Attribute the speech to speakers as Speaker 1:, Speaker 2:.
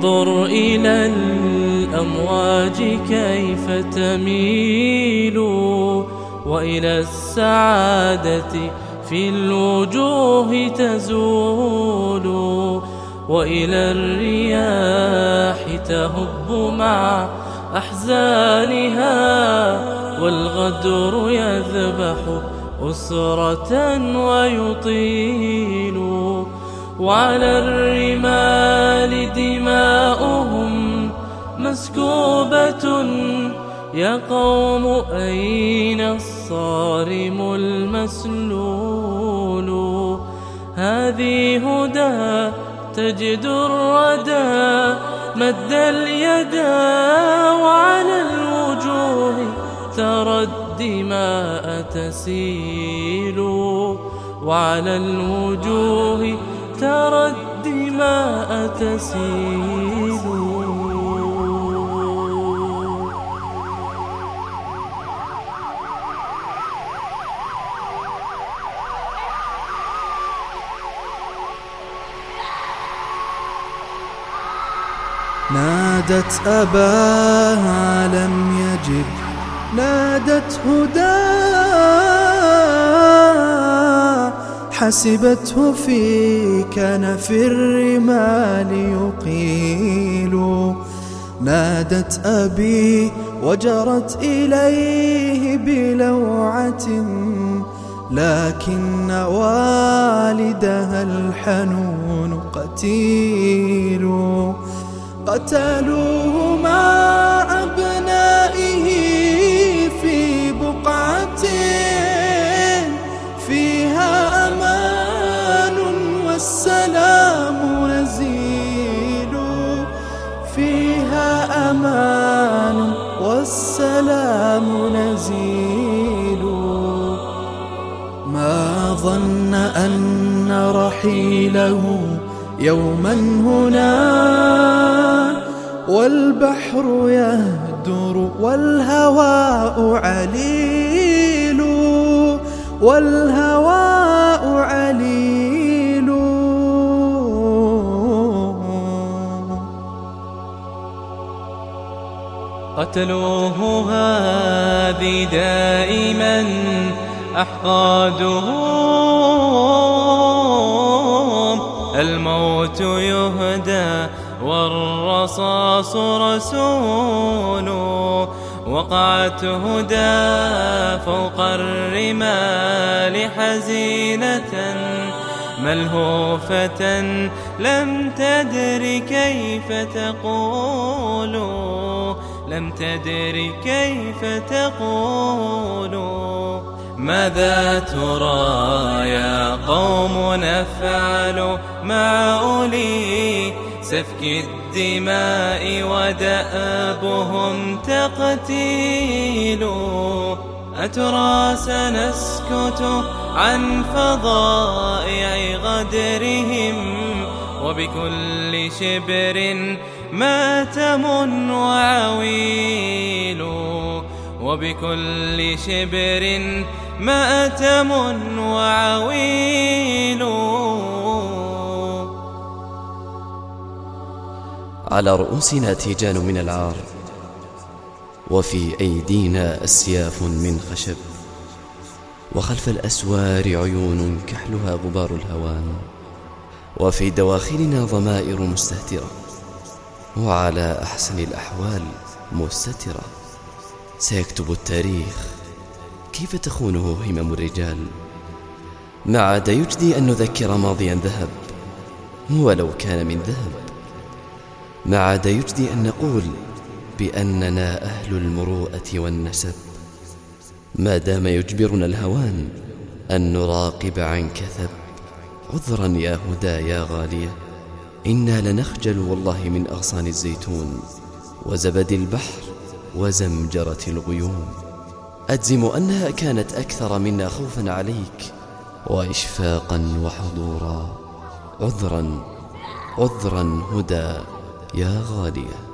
Speaker 1: انظر إلى الأمواج كيف تميل وإلى السعادة في الوجوه تزول وإلى الرياح تهب مع أحزانها والغدر يذبح أسرة ويطيل وعلى الرمال دماؤهم مسكوبة. يا قوم أين الصارم المسلول؟ هذه هدى تجد الردى. مد اليدا وعلى الوجوه ترى الدماء تسيل. وعلى الوجوه ترى الدماء تسيل
Speaker 2: نادت أباها لم يجب نادت هداه حسبته في كنف الرمال يقيل. نادت أبي وجرت إليه بلوعة لكن والدها الحنون قتيل. قتلوه أمان والسلام نزيل. ما ظن أن رحيله يوما هنا والبحر يهدر والهواء عليل. والهواء عليل.
Speaker 1: قتلوه هذه دائما أحقادهم الموت يهدى والرصاص رسول وقعت هدى فوق الرمال حزينة ملهوفة. لم تدر كيف تقول لم تدر كيف تقول ماذا ترى يا قوم نفعل مع أولي؟ سفك الدماء ودأبهم تقتيل. أترى سنسكت عن فضائع غدرهم وبكل شبر ماتم وعويل وبكل شبر مأتم وعويل
Speaker 3: على رؤوسنا تيجان من العار وفي أيدينا أسياف من خشب وخلف الأسوار عيون كحلها غبار الهوان وفي دواخلنا ضمائر مستهترة. وعلى أحسن الأحوال مستترة. سيكتب التاريخ. كيف تخونه همم الرجال؟ ما عاد يجدي أن نذكر ماضيا ذهب ولو كان من ذهب. ما عاد يجدي أن نقول بأننا أهل المروءة والنسب. ما دام يجبرنا الهوان أن نراقب عن كثب. عذرا يا هدى يا غالية. إنا لنخجل والله من أغصان الزيتون وزبد البحر وزمجرة الغيوم. أجزم أنها كانت أكثر منا خوفا عليك وإشفاقا وحضورا. عذرا عذرا هدى يا غالية.